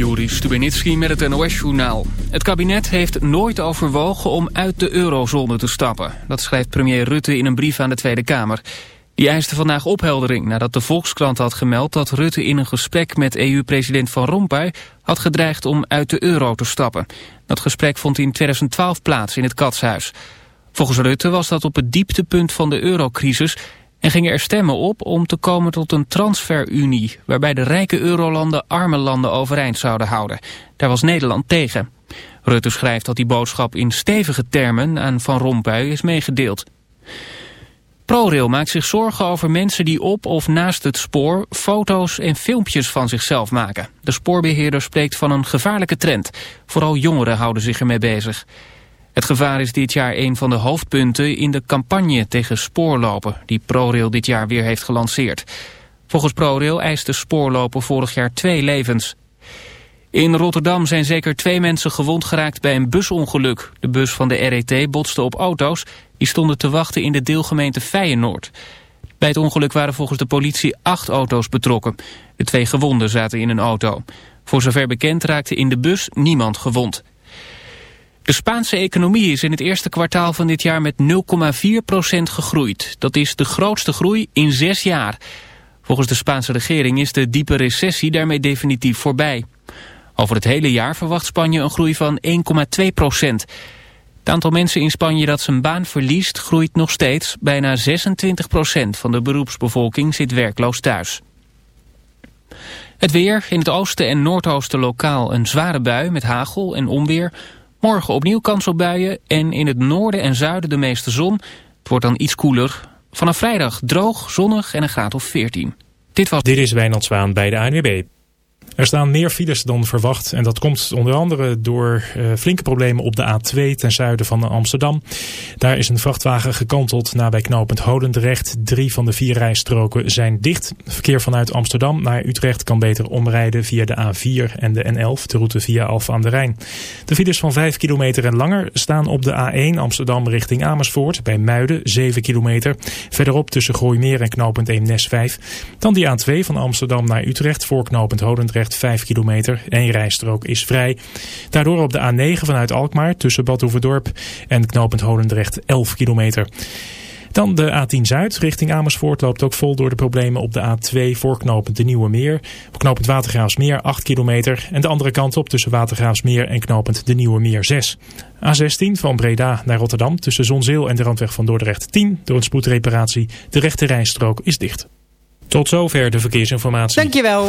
Joris Stubenitski met het NOS-journaal. Het kabinet heeft nooit overwogen om uit de eurozone te stappen. Dat schrijft premier Rutte in een brief aan de Tweede Kamer. Die eiste vandaag opheldering nadat de Volkskrant had gemeld... dat Rutte in een gesprek met EU-president Van Rompuy... had gedreigd om uit de euro te stappen. Dat gesprek vond in 2012 plaats in het Katshuis. Volgens Rutte was dat op het dieptepunt van de eurocrisis en gingen er stemmen op om te komen tot een transferunie... waarbij de rijke eurolanden arme landen overeind zouden houden. Daar was Nederland tegen. Rutte schrijft dat die boodschap in stevige termen aan Van Rompuy is meegedeeld. ProRail maakt zich zorgen over mensen die op of naast het spoor foto's en filmpjes van zichzelf maken. De spoorbeheerder spreekt van een gevaarlijke trend. Vooral jongeren houden zich ermee bezig. Het gevaar is dit jaar een van de hoofdpunten in de campagne tegen spoorlopen... die ProRail dit jaar weer heeft gelanceerd. Volgens ProRail eiste spoorlopen vorig jaar twee levens. In Rotterdam zijn zeker twee mensen gewond geraakt bij een busongeluk. De bus van de RET botste op auto's die stonden te wachten in de deelgemeente Feyenoord. Bij het ongeluk waren volgens de politie acht auto's betrokken. De twee gewonden zaten in een auto. Voor zover bekend raakte in de bus niemand gewond. De Spaanse economie is in het eerste kwartaal van dit jaar met 0,4% gegroeid. Dat is de grootste groei in zes jaar. Volgens de Spaanse regering is de diepe recessie daarmee definitief voorbij. Over het hele jaar verwacht Spanje een groei van 1,2%. Het aantal mensen in Spanje dat zijn baan verliest groeit nog steeds. Bijna 26% van de beroepsbevolking zit werkloos thuis. Het weer, in het oosten en noordoosten lokaal een zware bui met hagel en onweer... Morgen opnieuw kans op buien en in het noorden en zuiden de meeste zon. Het wordt dan iets koeler. Vanaf vrijdag droog, zonnig en een graad of 14. Dit was... Dit is Wijnand Zwaan bij de ANWB. Er staan meer files dan verwacht en dat komt onder andere door uh, flinke problemen op de A2 ten zuiden van Amsterdam. Daar is een vrachtwagen gekanteld nabij knooppunt Hodendrecht. Drie van de vier rijstroken zijn dicht. Verkeer vanuit Amsterdam naar Utrecht kan beter omrijden via de A4 en de N11, de route via Alphen aan de Rijn. De files van 5 kilometer en langer staan op de A1 Amsterdam richting Amersfoort bij Muiden 7 kilometer. Verderop tussen Gooimeer en knooppunt Eemnes 5. Dan die A2 van Amsterdam naar Utrecht voor knooppunt Hodendrecht 5 kilometer. Eén rijstrook is vrij. Daardoor op de A9 vanuit Alkmaar tussen Bad Oeverdorp en knooppunt Holendrecht 11 kilometer. Dan de A10 Zuid richting Amersfoort loopt ook vol door de problemen op de A2 voor knooppunt de Nieuwe Meer. Op knooppunt Watergraafsmeer 8 kilometer en de andere kant op tussen Watergraafsmeer en knooppunt de Nieuwe Meer 6. A16 van Breda naar Rotterdam tussen Zonzeel en de randweg van Dordrecht 10 door een spoedreparatie. De rechte rijstrook is dicht. Tot zover de verkeersinformatie. Dankjewel.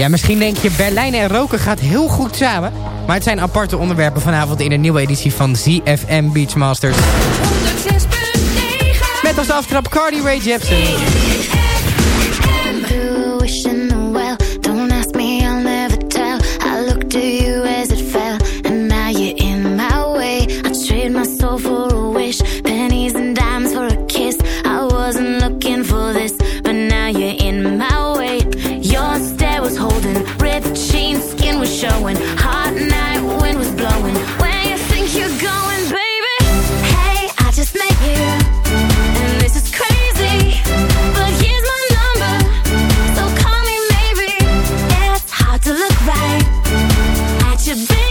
Ja, misschien denk je Berlijn en roken gaat heel goed samen. Maar het zijn aparte onderwerpen vanavond in een nieuwe editie van ZFM Beachmasters. Met als aftrap Cardi Ray Jepsen. At your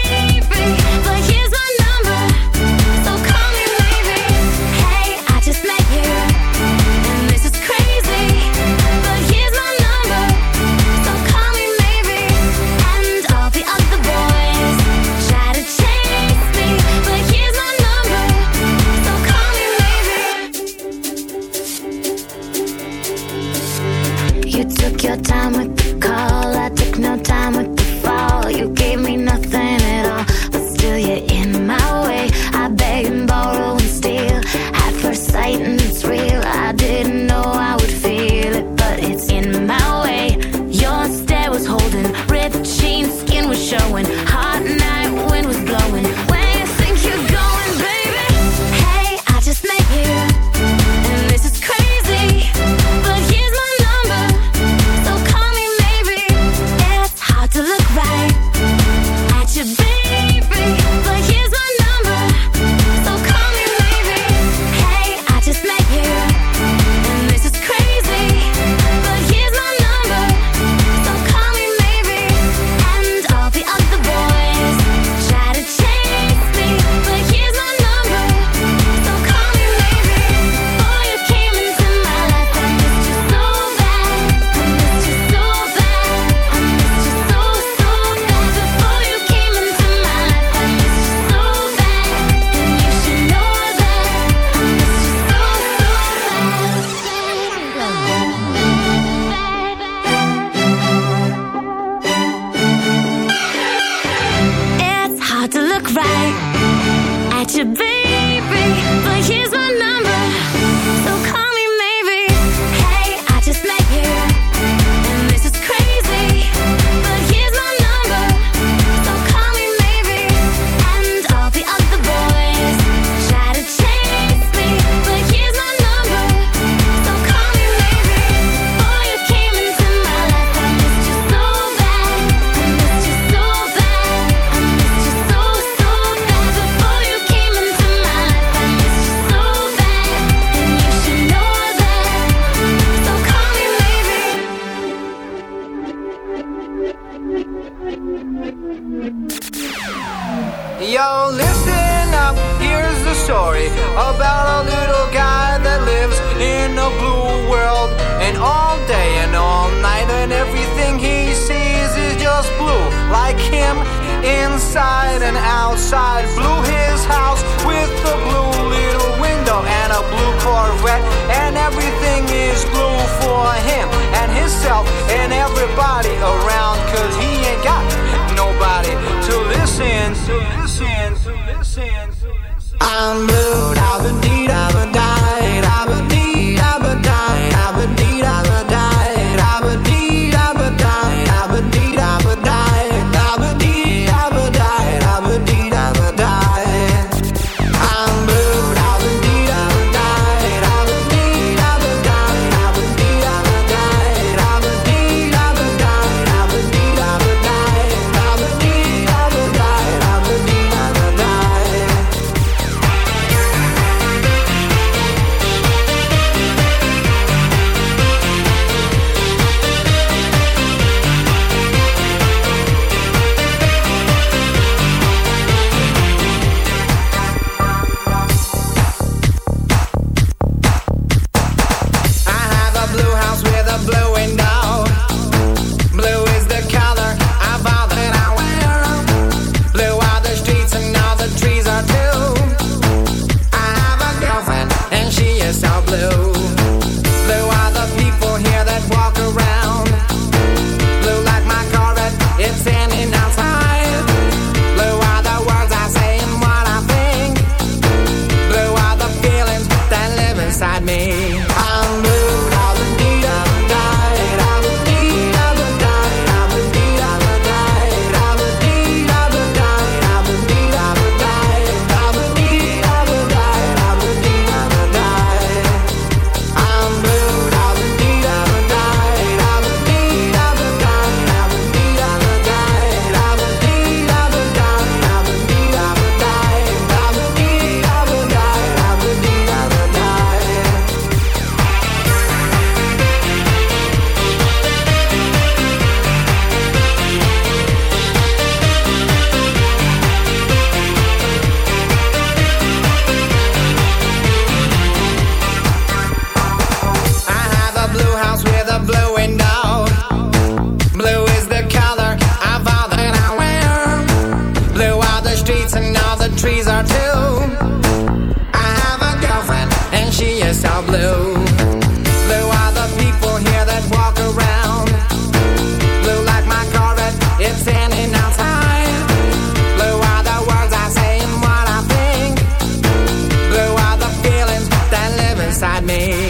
me.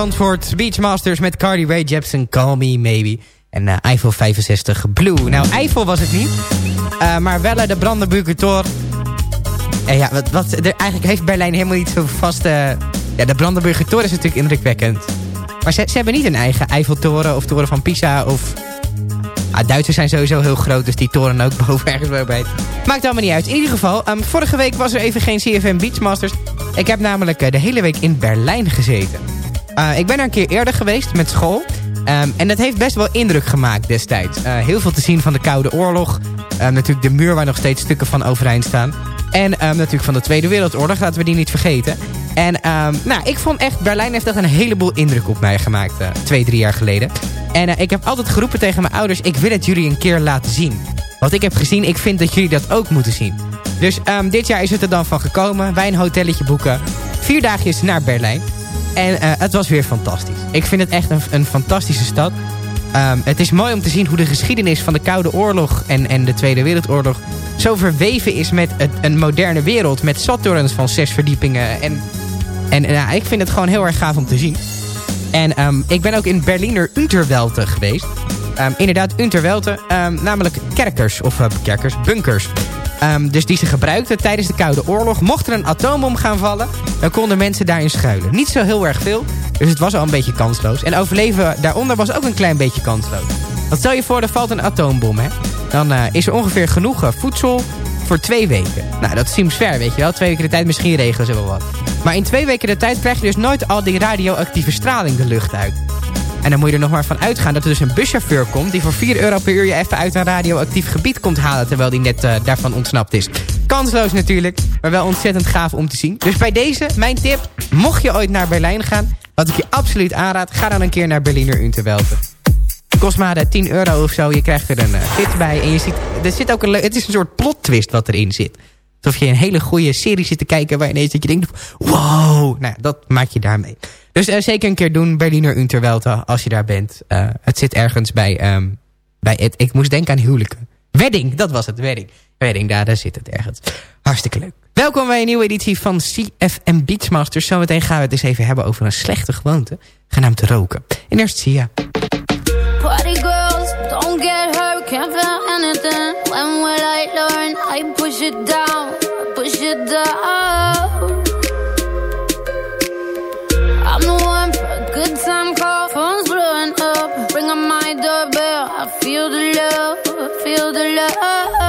Zandvoort Beachmasters met Cardi Ray Jepsen Call Me Maybe. En eh, Eiffel 65 Blue. Nou, Eiffel was het niet. Eh, maar wel eh, de Brandenburger Tor. En ja, wat, wat, er, eigenlijk heeft Berlijn helemaal niet zo vast... eh, ja, de Brandenburger Tor is natuurlijk indrukwekkend. Maar ze, ze hebben niet een eigen Eiffeltoren of toren van Pisa of... Ah, Duitsers zijn sowieso heel groot, dus die toren ook boven ergens bij. Maakt allemaal niet uit. In ieder geval, ehm, vorige week was er even geen CFM Beachmasters. Ik heb namelijk eh, de hele week in Berlijn gezeten. Uh, ik ben er een keer eerder geweest met school. Um, en dat heeft best wel indruk gemaakt destijds. Uh, heel veel te zien van de Koude Oorlog. Uh, natuurlijk de muur waar nog steeds stukken van overeind staan. En natuurlijk van de Tweede Wereldoorlog, laten we die niet vergeten. En nou, ik vond echt, Berlijn heeft echt een heleboel indruk op mij gemaakt. twee, drie jaar geleden. En ik heb altijd geroepen tegen mijn ouders... ik wil het jullie een keer laten zien. Wat ik heb gezien, ik vind dat jullie dat ook moeten zien. Dus dit jaar is het er dan van gekomen. Wij een hotelletje boeken. Vier dagjes naar Berlijn. En uh, het was weer fantastisch. Ik vind het echt een, een fantastische stad. Um, het is mooi om te zien hoe de geschiedenis van de Koude Oorlog... en, en de Tweede Wereldoorlog zo verweven is met het, een moderne wereld. Met stadtorens van zes verdiepingen. En, en ik vind het gewoon heel erg gaaf om te zien. En um, ik ben ook in Berliner Unterwelte geweest. Um, inderdaad, Unterwelte. Um, namelijk kerkers, of uh, kerkers, bunkers. Um, dus die ze gebruikten tijdens de Koude Oorlog. Mocht er een atoombom gaan vallen, dan konden mensen daarin schuilen. Niet zo heel erg veel, dus het was al een beetje kansloos. En overleven daaronder was ook een klein beetje kansloos. Want stel je voor, er valt een atoombom, hè. Dan uh, is er ongeveer genoeg uh, voedsel voor twee weken. Nou, dat seems ver, weet je wel. Twee weken de tijd, misschien regelen ze wel wat. Maar in twee weken de tijd krijg je dus nooit al die radioactieve straling de lucht uit. En dan moet je er nog maar van uitgaan dat er dus een buschauffeur komt... die voor 4 euro per uur je even uit een radioactief gebied komt halen... terwijl die net uh, daarvan ontsnapt is. Kansloos natuurlijk, maar wel ontzettend gaaf om te zien. Dus bij deze, mijn tip, mocht je ooit naar Berlijn gaan... wat ik je absoluut aanraad, ga dan een keer naar Berliner Unterwelte. Kost maar 10 euro of zo, je krijgt er een uh, gids bij... en je ziet, er zit ook een, het is een soort plot twist wat erin zit. Alsof je een hele goede serie zit te kijken... waar ineens dat je denkt, wow, nou, dat maak je daarmee. Dus uh, zeker een keer doen, Berliner Unterwelte, als je daar bent. Uh, het zit ergens bij, um, bij ik moest denken aan huwelijken. Wedding, dat was het, wedding. Wedding, daar, daar zit het ergens. Hartstikke leuk. Welkom bij een nieuwe editie van CFM Beachmasters. Zometeen gaan we het eens even hebben over een slechte gewoonte, genaamd roken. En eerst Sia. Party girls, don't get hurt, can't feel anything. When will I learn? It down, push it down. I'm the one for a good time call. Phone's blowing up. Ring on my doorbell. I feel the love. I feel the love.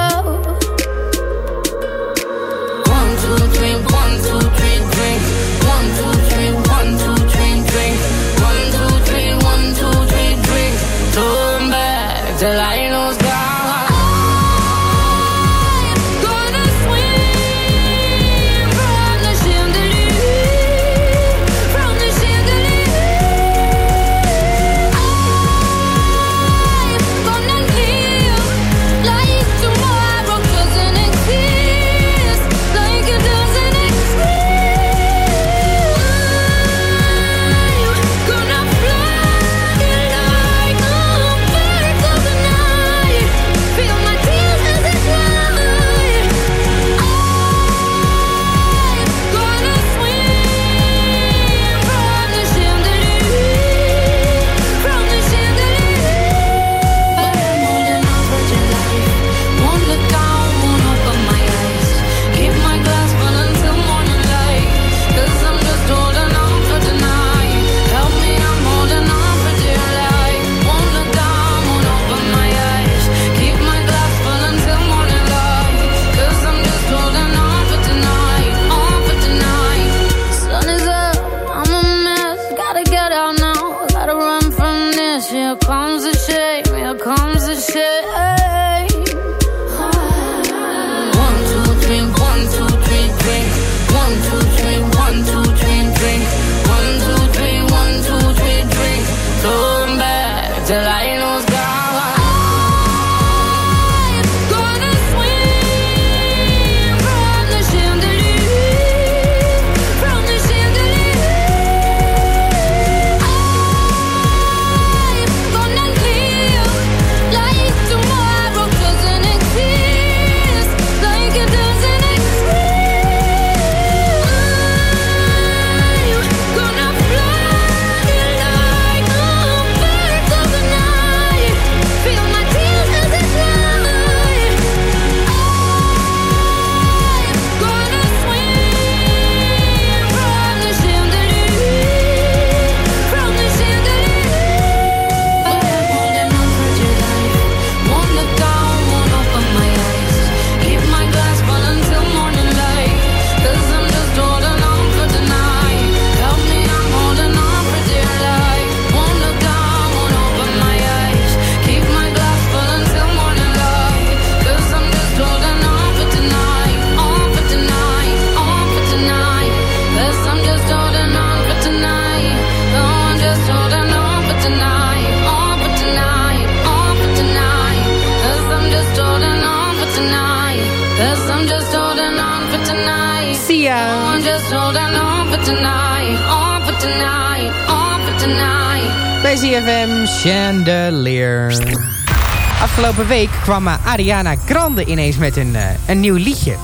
kwam eh, Ariana Grande ineens met een, eh, een nieuw liedje.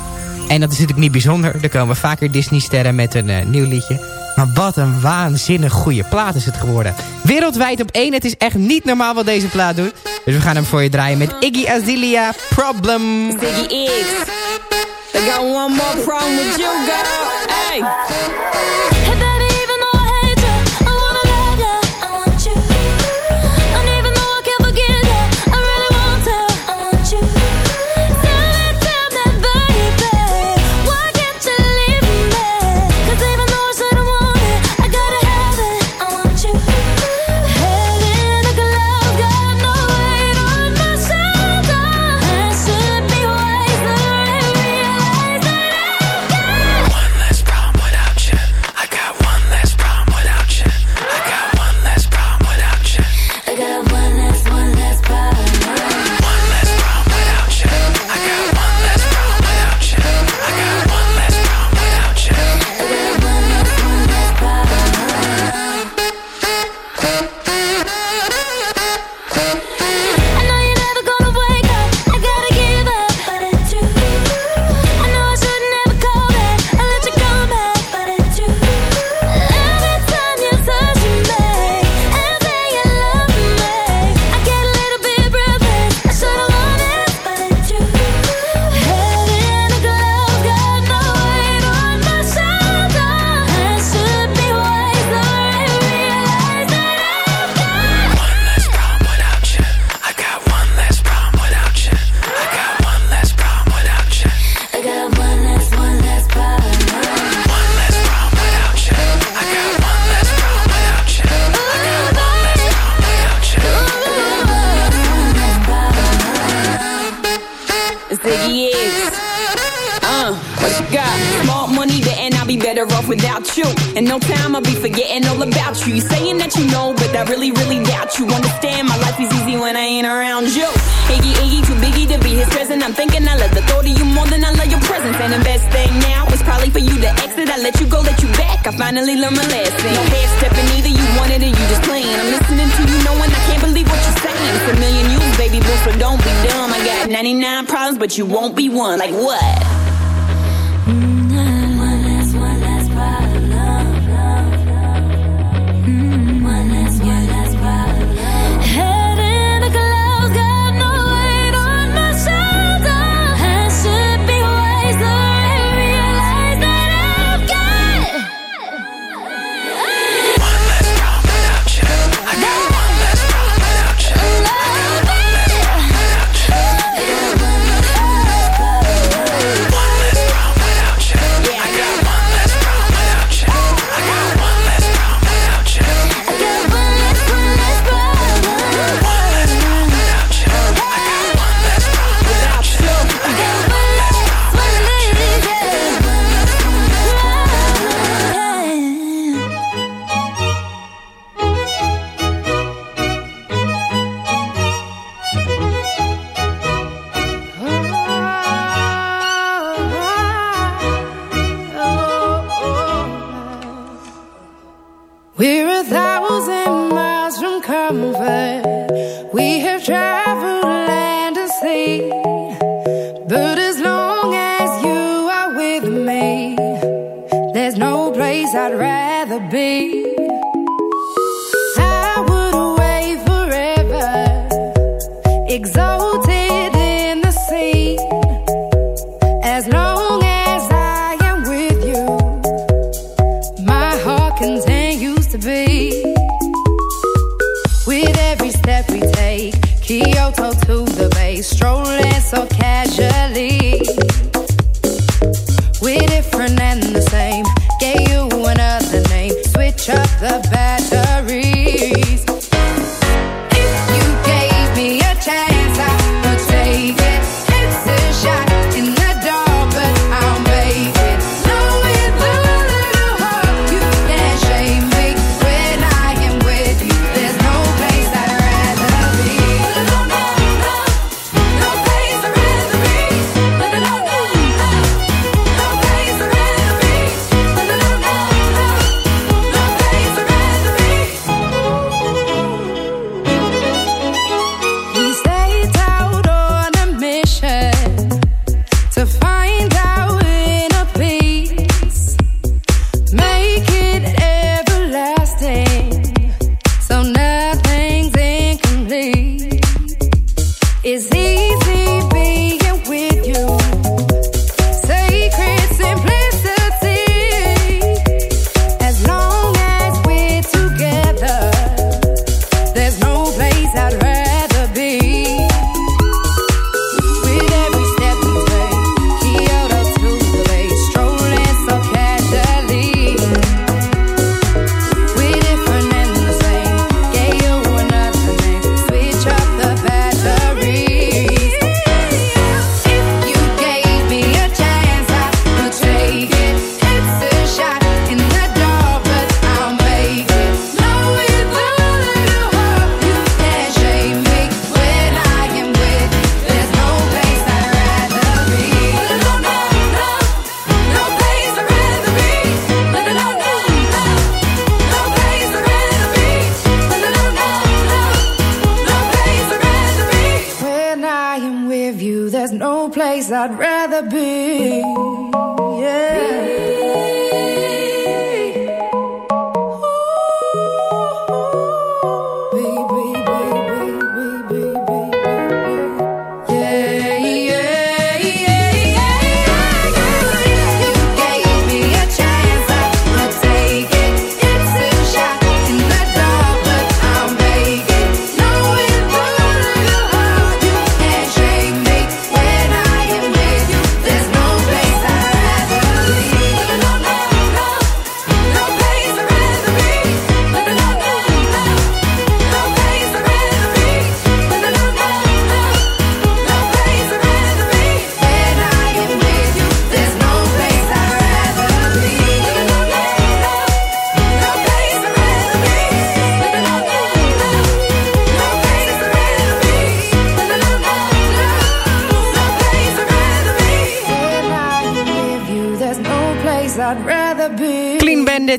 En dat is natuurlijk niet bijzonder. Er komen vaker Disney-sterren met een eh, nieuw liedje. Maar wat een waanzinnig goede plaat is het geworden. Wereldwijd op één. Het is echt niet normaal wat deze plaat doet. Dus we gaan hem voor je draaien met Iggy Azilia Problem. Iggy X. I got one more problem with you, girl. Hey.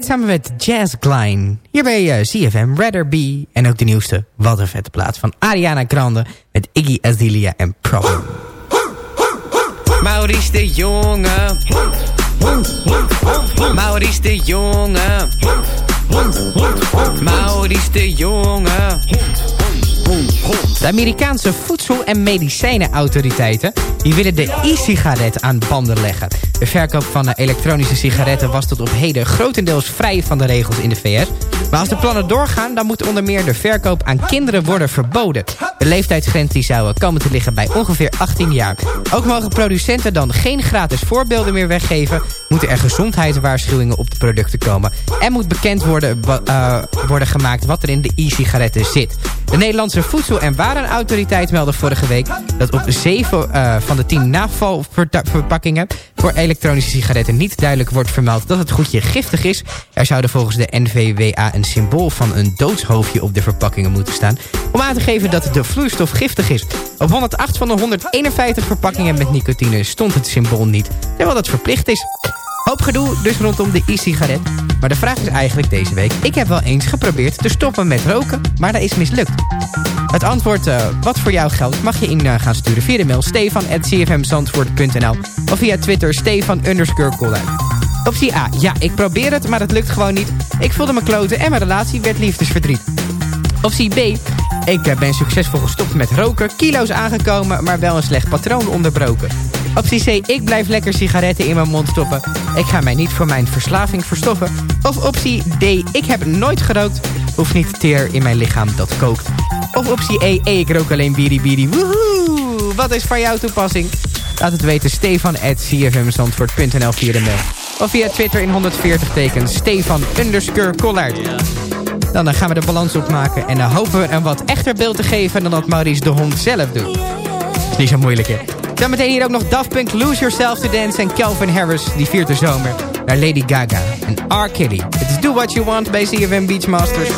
Samen met Jazz Klein. Hier bij eh, CFM, Rather Be. En ook de nieuwste, wat een van Ariana Grande... met Iggy Azalea en Problem. Maurice de Jonge. Maurice de Jonge. Maurice de Jonge. De Amerikaanse voedsel- en medicijnenautoriteiten die willen de e-sigaret aan banden leggen. De verkoop van eh, elektronische sigaretten was tot op heden grotendeels vrij van de regels in de VS. Maar als de plannen doorgaan, dan moet onder meer de verkoop aan kinderen worden verboden. De leeftijdsgrens die zou eh, komen te liggen bij ongeveer 18 jaar. Ook mogen producenten dan geen gratis voorbeelden meer weggeven. Moeten er gezondheidswaarschuwingen op de producten komen. En moet bekend worden, eh, worden gemaakt wat er in de e-sigaretten zit. De Nederlandse Voedsel- en Warenautoriteit meldde vorige week... dat op 7 eh, van de 10 navalverpakkingen voor elektronische sigaretten niet duidelijk wordt vermeld dat het goedje giftig is. Er zouden volgens de NVWA een symbool van een doodshoofdje op de verpakkingen moeten staan. Om aan te geven dat de vloeistof giftig is. Op 108 van de 151 verpakkingen met nicotine stond het symbool niet. Terwijl dat verplicht is. Hoop gedoe dus rondom de e-sigaret. Maar de vraag is eigenlijk deze week... Ik heb wel eens geprobeerd te stoppen met roken, maar dat is mislukt. Het antwoord eh, wat voor jou geldt mag je in eh, gaan sturen via de mail stefan.cfmzandvoort.nl of via Twitter stefan. Optie A. Ja, ik probeer het, maar het lukt gewoon niet. Ik voelde me kloten en mijn relatie werd liefdesverdriet. Optie B. Ik eh, ben succesvol gestopt met roken, kilo's aangekomen, maar wel een slecht patroon onderbroken. Optie C. Ik blijf lekker sigaretten in mijn mond stoppen. Ik ga mij niet voor mijn verslaving verstoffen. Of optie D. Ik heb nooit gerookt. Hoeft niet teer in mijn lichaam dat kookt. Of optie E. E. Ik rook alleen biri biri. Woehoe! Wat is voor jou toepassing? Laat het weten stefan.cfmzandvoort.nl via de mail. Of via Twitter in 140 tekens Stefan underscore. Dan eh, gaan we de balans opmaken en dan hopen we een wat echter beeld te geven dan dat Maurice de hond zelf doet. Is niet zo moeilijk hè. Dan meteen hier ook nog Daft Punk Lose Yourself to Dance en Calvin Harris die viert de zomer naar Lady Gaga en R. Kelly. Het is Do What You Want bij CFM Beachmasters.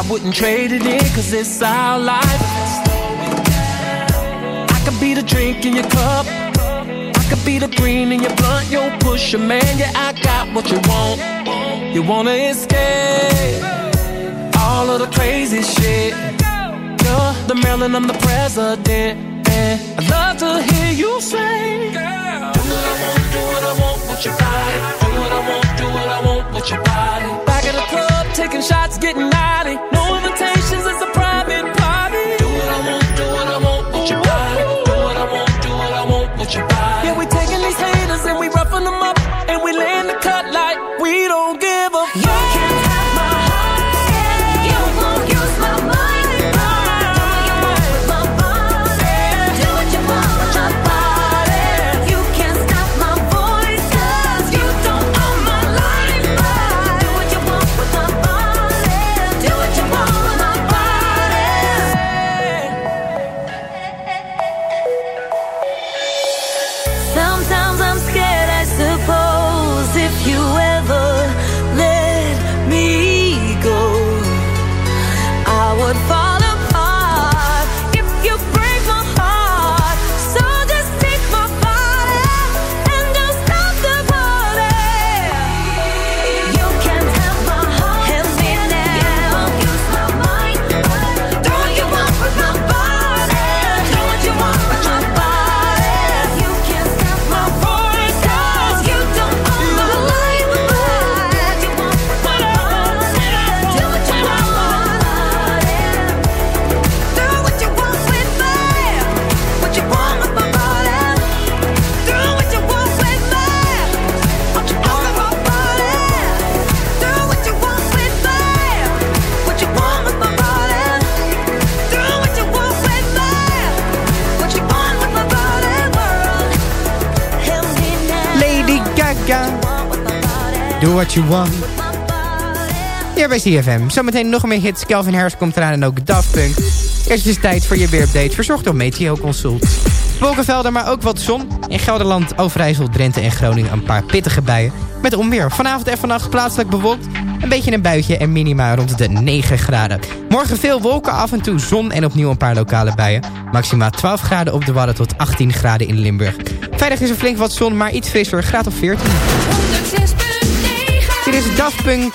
I wouldn't trade it in, cause it's our life. I could be the drink in your cup, I could be the green in your blunt. Yo, push man, yeah, I got what you want. You wanna escape all of the crazy shit. You're the Maryland, I'm the president. And I'd love to hear you say, Girl, do what I want, do what I want with your body. Do what I want, do what I want with your body. Back at the club, taking shots, getting naughty. What. Hier bij CFM. Zometeen nog meer hits. Calvin Harris komt eraan en ook Daft Punk. Eerst is tijd voor je weerupdate. Verzorgd door Meteo Consult. Wolkenvelden, maar ook wat zon. In Gelderland, Overijssel, Drenthe en Groningen een paar pittige buien. Met onweer. Vanavond en vannacht plaatselijk bewolkt. Een beetje een buitje en minima rond de 9 graden. Morgen veel wolken, af en toe zon en opnieuw een paar lokale buien. Maxima 12 graden op de Wadden tot 18 graden in Limburg. Vrijdag is er flink wat zon, maar iets frisser. Graad of 14. Dit is Daft Punk.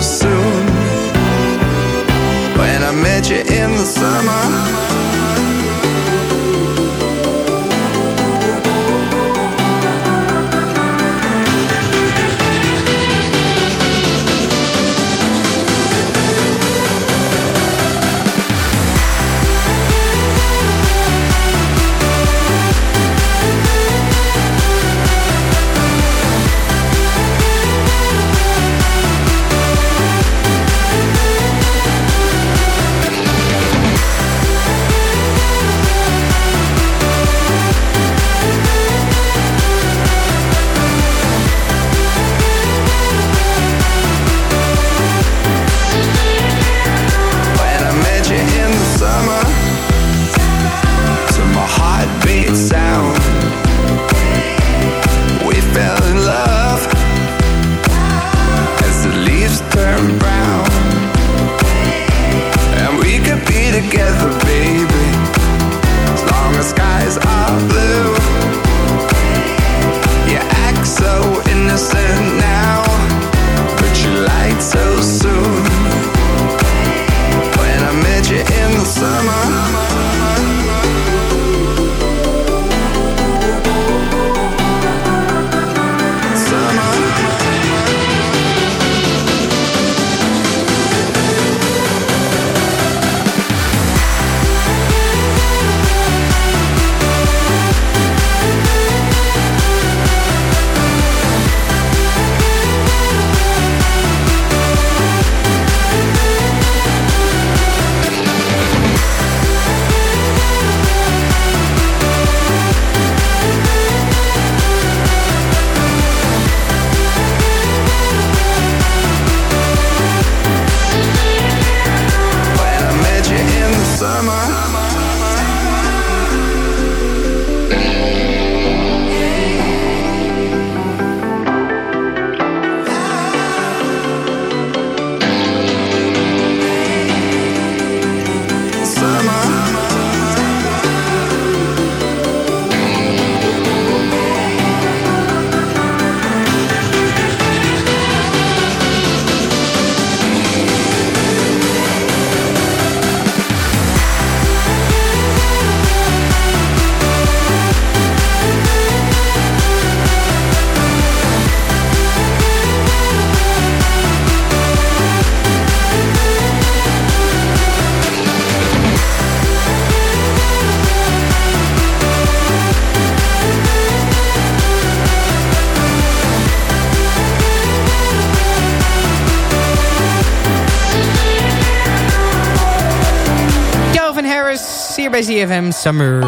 bij Summer.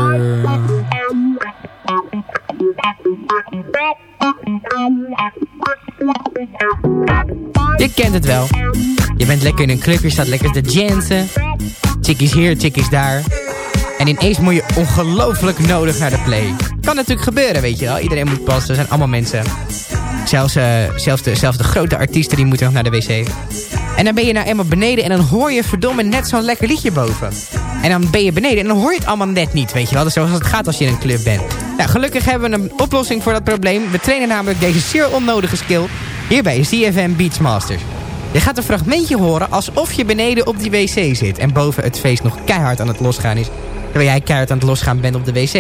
Je kent het wel. Je bent lekker in een club, je staat lekker te jansen. Chickies hier, chickies daar. En ineens moet je ongelooflijk nodig naar de play. Kan natuurlijk gebeuren, weet je wel. Iedereen moet passen, er zijn allemaal mensen. Zelfs, eh, zelfs, de, zelfs de grote artiesten die moeten nog naar de wc. En dan ben je nou eenmaal beneden en dan hoor je verdomme net zo'n lekker liedje boven. En dan ben je beneden en dan hoor je het allemaal net niet, weet je wel. Dat is zoals het gaat als je in een club bent. Nou, gelukkig hebben we een oplossing voor dat probleem. We trainen namelijk deze zeer onnodige skill hier bij CFM Beachmasters. Je gaat een fragmentje horen alsof je beneden op die wc zit. En boven het feest nog keihard aan het losgaan is. Terwijl jij keihard aan het losgaan bent op de wc.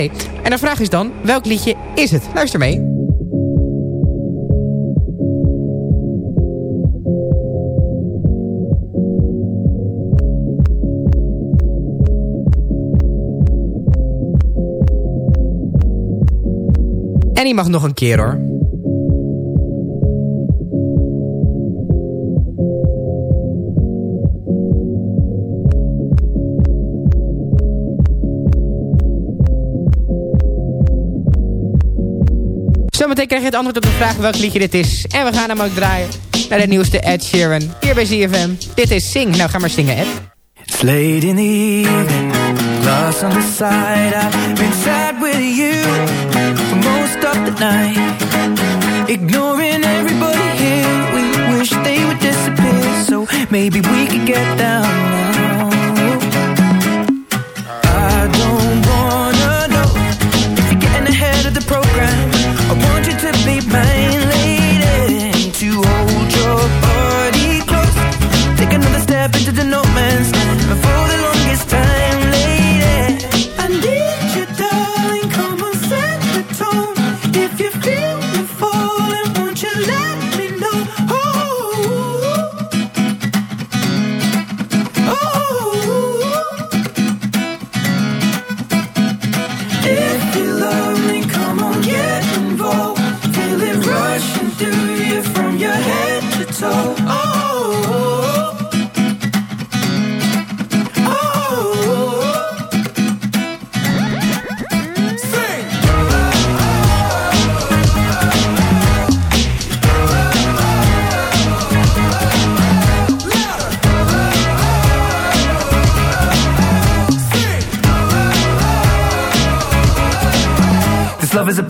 En de vraag is dan, welk liedje is het? Luister mee. En die mag nog een keer hoor. Zometeen krijg je het antwoord op de vraag welk liedje dit is. En we gaan hem ook draaien naar de nieuwste Ed Sheeran. Hier bij ZFM. Dit is Sing. Nou, ga maar zingen Ed. It's late in the evening, glass on the side. I've been sad with you of the night. Ignoring everybody here, we wish they would disappear. So maybe we could get down now.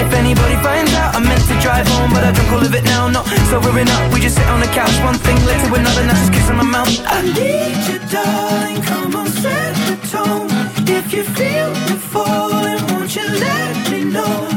If anybody finds out I meant to drive home But I drunk all of it now, not sobering up We just sit on the couch, one thing led to another Now just kiss kissing my mouth. I need you darling, come on set the tone. If you feel me falling, won't you let me know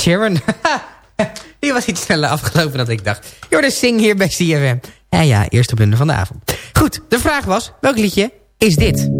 Sheeran. Die was iets sneller afgelopen dan ik dacht. Jordan Sing hier bij CFM. Ja, ja, eerste blunder van de avond. Goed, de vraag was, welk liedje is dit?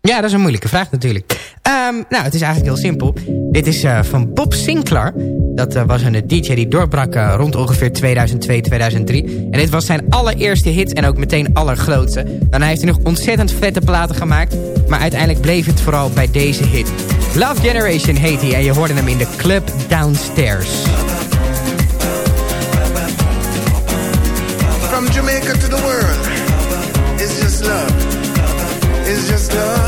Ja, dat is een moeilijke vraag natuurlijk. Ehm, nou, het is eigenlijk heel simpel. Dit is eh, van Bob Sinclair. Dat eh, was een DJ die doorbrak eh, rond ongeveer 2002, 2003. En dit was zijn allereerste hit en ook meteen allergrootste. Daarna heeft hij nog ontzettend vette platen gemaakt. Maar uiteindelijk bleef het vooral bij deze hit. Love Generation heet hij en je hoorde hem in de club Downstairs. From Jamaica to the world, it's just love. It's just love.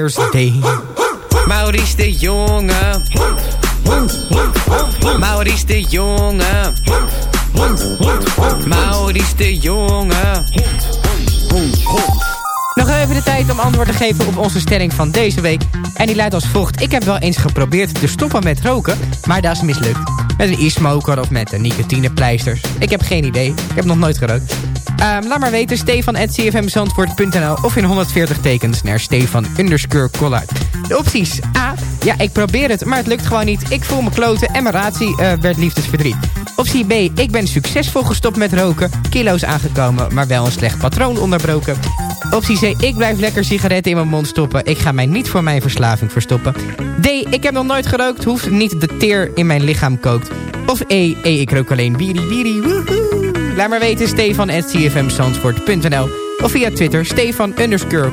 Thursday. Maurice de Jonge. Maurice de Jonge. Maurice de Jonge. Nog even de tijd om antwoord te geven op onze stelling van deze week. En die luidt als volgt. Ik heb wel eens geprobeerd te stoppen met roken, maar dat is mislukt. Met een e-smoker of met een nicotinepleisters. Ik heb geen idee. Ik heb nog nooit gerookt. Ehm, laat maar weten, stefan.cfmzandvoort.nl of in 140 tekens naar stefan underscore collard. De opties A. Ja, ik probeer het, maar het lukt gewoon niet. Ik voel me kloten en mijn ratie uh, werd liefdesverdriet. Optie B. Ik ben succesvol gestopt met roken. Kilo's aangekomen, maar wel een slecht patroon onderbroken. Optie C, ik blijf lekker sigaretten in mijn mond stoppen. Ik ga mij niet voor mijn verslaving verstoppen. D, ik heb nog nooit gerookt, hoeft niet de teer in mijn lichaam kookt. Of E, E, ik rook alleen biri biri. Laat maar weten, stefan.cfmzandvoort.nl of via Twitter, stefan underscore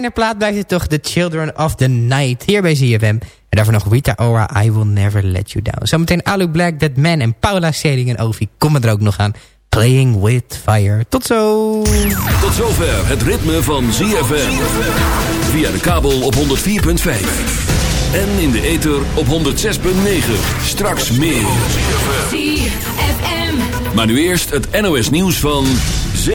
fijne plaat blijft het toch. The Children of the Night. Hier bij ZFM. En daarvoor nog Rita Ora, I Will Never Let You Down. Zometeen Alu Black, Dead Man en Paula Seding en Ovi komen er ook nog aan. Playing with Fire. Tot zo! Tot zover het ritme van ZFM. Via de kabel op 104.5. En in de ether op 106.9. Straks meer. ZFM. Maar nu eerst het NOS nieuws van...